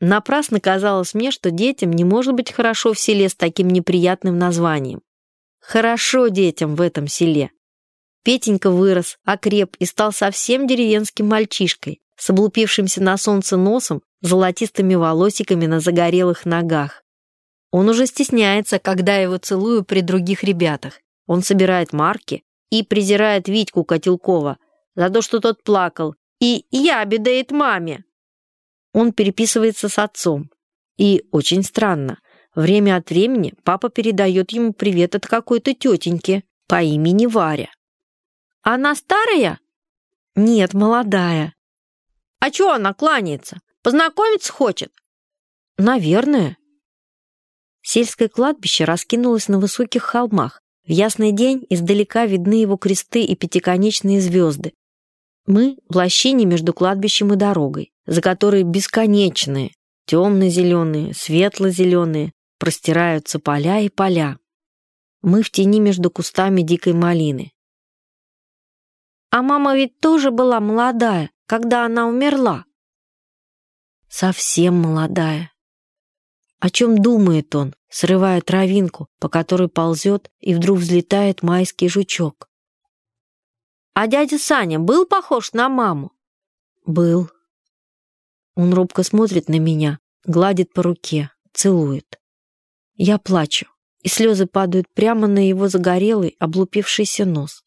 Напрасно казалось мне, что детям не может быть хорошо в селе с таким неприятным названием. Хорошо детям в этом селе. Петенька вырос, окреп и стал совсем деревенским мальчишкой, с облупившимся на солнце носом, золотистыми волосиками на загорелых ногах. Он уже стесняется, когда его целую при других ребятах. Он собирает марки и презирает Витьку Котелкова за то, что тот плакал, и ябедает маме. Он переписывается с отцом. И очень странно, время от времени папа передает ему привет от какой-то тетеньки по имени Варя. Она старая? Нет, молодая. А чё она кланяется? Познакомиться хочет? Наверное. Сельское кладбище раскинулось на высоких холмах. В ясный день издалека видны его кресты и пятиконечные звезды. Мы в лощине между кладбищем и дорогой, за которой бесконечные, темно-зеленые, светло-зеленые, простираются поля и поля. Мы в тени между кустами дикой малины. А мама ведь тоже была молодая, когда она умерла. Совсем молодая. О чем думает он, срывая травинку, по которой ползет, и вдруг взлетает майский жучок? А дядя Саня был похож на маму? Был. Он робко смотрит на меня, гладит по руке, целует. Я плачу, и слезы падают прямо на его загорелый, облупившийся нос.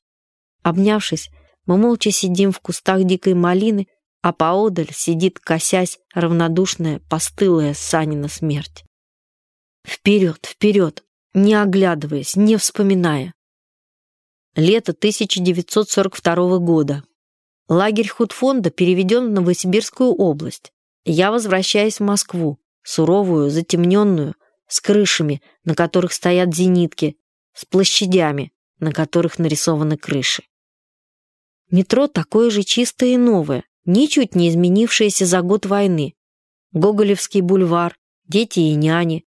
Обнявшись, мы молча сидим в кустах дикой малины, а поодаль сидит, косясь, равнодушная, постылая Санина смерть. Вперед, вперед, не оглядываясь, не вспоминая. Лето 1942 года. Лагерь худфонда переведен в Новосибирскую область. Я возвращаюсь в Москву, суровую, затемненную, с крышами, на которых стоят зенитки, с площадями, на которых нарисованы крыши. Метро такое же чистое и новое, ничуть не изменившееся за год войны. Гоголевский бульвар, дети и няни.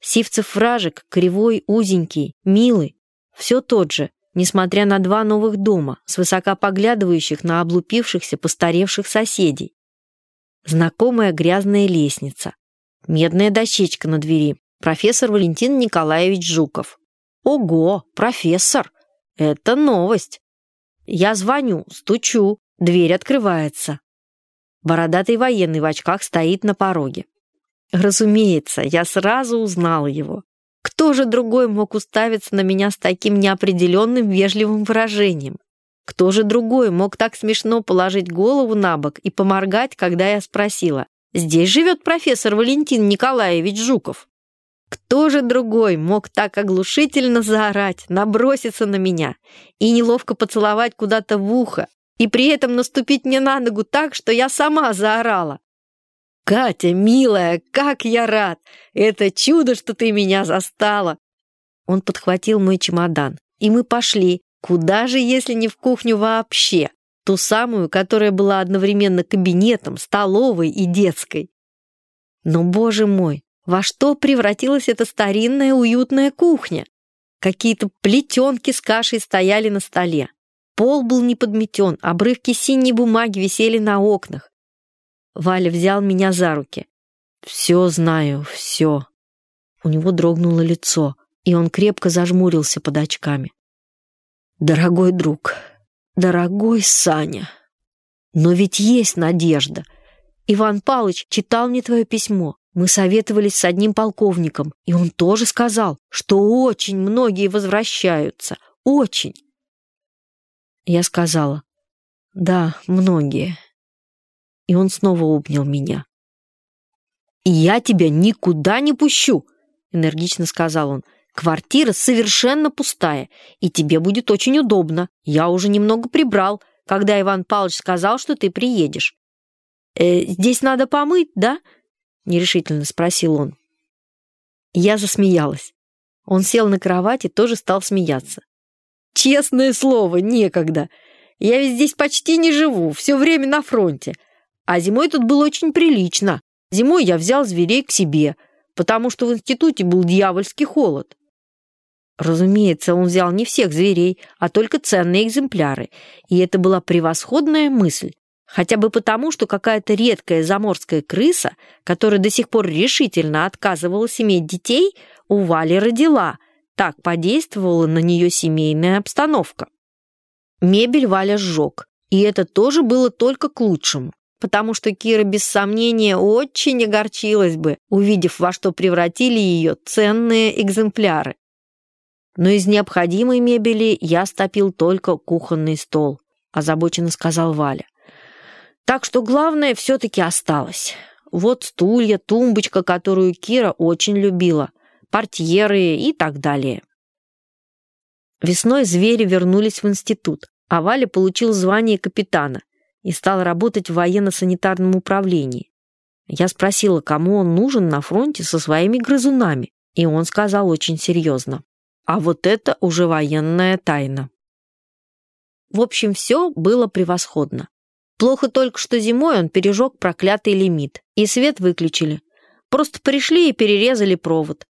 Сивцев вражек, кривой, узенький, милый. Все тот же, несмотря на два новых дома, свысока поглядывающих на облупившихся, постаревших соседей. Знакомая грязная лестница. Медная дощечка на двери. Профессор Валентин Николаевич Жуков. Ого, профессор! Это новость! Я звоню, стучу, дверь открывается. Бородатый военный в очках стоит на пороге. Разумеется, я сразу узнала его. Кто же другой мог уставиться на меня с таким неопределенным вежливым выражением? Кто же другой мог так смешно положить голову на бок и поморгать, когда я спросила, «Здесь живет профессор Валентин Николаевич Жуков?» Кто же другой мог так оглушительно заорать, наброситься на меня и неловко поцеловать куда-то в ухо, и при этом наступить мне на ногу так, что я сама заорала? «Катя, милая, как я рад! Это чудо, что ты меня застала!» Он подхватил мой чемодан, и мы пошли. Куда же, если не в кухню вообще? Ту самую, которая была одновременно кабинетом, столовой и детской. Но, боже мой, во что превратилась эта старинная уютная кухня? Какие-то плетенки с кашей стояли на столе. Пол был не подметен, обрывки синей бумаги висели на окнах. Валя взял меня за руки. «Все знаю, все». У него дрогнуло лицо, и он крепко зажмурился под очками. «Дорогой друг, дорогой Саня, но ведь есть надежда. Иван Палыч читал мне твое письмо. Мы советовались с одним полковником, и он тоже сказал, что очень многие возвращаются. Очень. Я сказала, да, многие. И он снова обнял меня. «И я тебя никуда не пущу», — энергично сказал он. «Квартира совершенно пустая, и тебе будет очень удобно. Я уже немного прибрал, когда Иван Павлович сказал, что ты приедешь. Э, здесь надо помыть, да?» нерешительно спросил он. Я засмеялась. Он сел на кровать и тоже стал смеяться. «Честное слово, некогда. Я ведь здесь почти не живу, все время на фронте. А зимой тут было очень прилично. Зимой я взял зверей к себе, потому что в институте был дьявольский холод. Разумеется, он взял не всех зверей, а только ценные экземпляры, и это была превосходная мысль. Хотя бы потому, что какая-то редкая заморская крыса, которая до сих пор решительно отказывалась иметь детей, у Вали родила. Так подействовала на нее семейная обстановка. Мебель Валя сжег, и это тоже было только к лучшему, потому что Кира без сомнения очень огорчилась бы, увидев, во что превратили ее ценные экземпляры. Но из необходимой мебели я стопил только кухонный стол, озабоченно сказал Валя. Так что главное все-таки осталось. Вот стулья, тумбочка, которую Кира очень любила, портьеры и так далее. Весной звери вернулись в институт, а Валя получил звание капитана и стал работать в военно-санитарном управлении. Я спросила, кому он нужен на фронте со своими грызунами, и он сказал очень серьезно. А вот это уже военная тайна. В общем, все было превосходно. Плохо только, что зимой он пережег проклятый лимит, и свет выключили. Просто пришли и перерезали провод.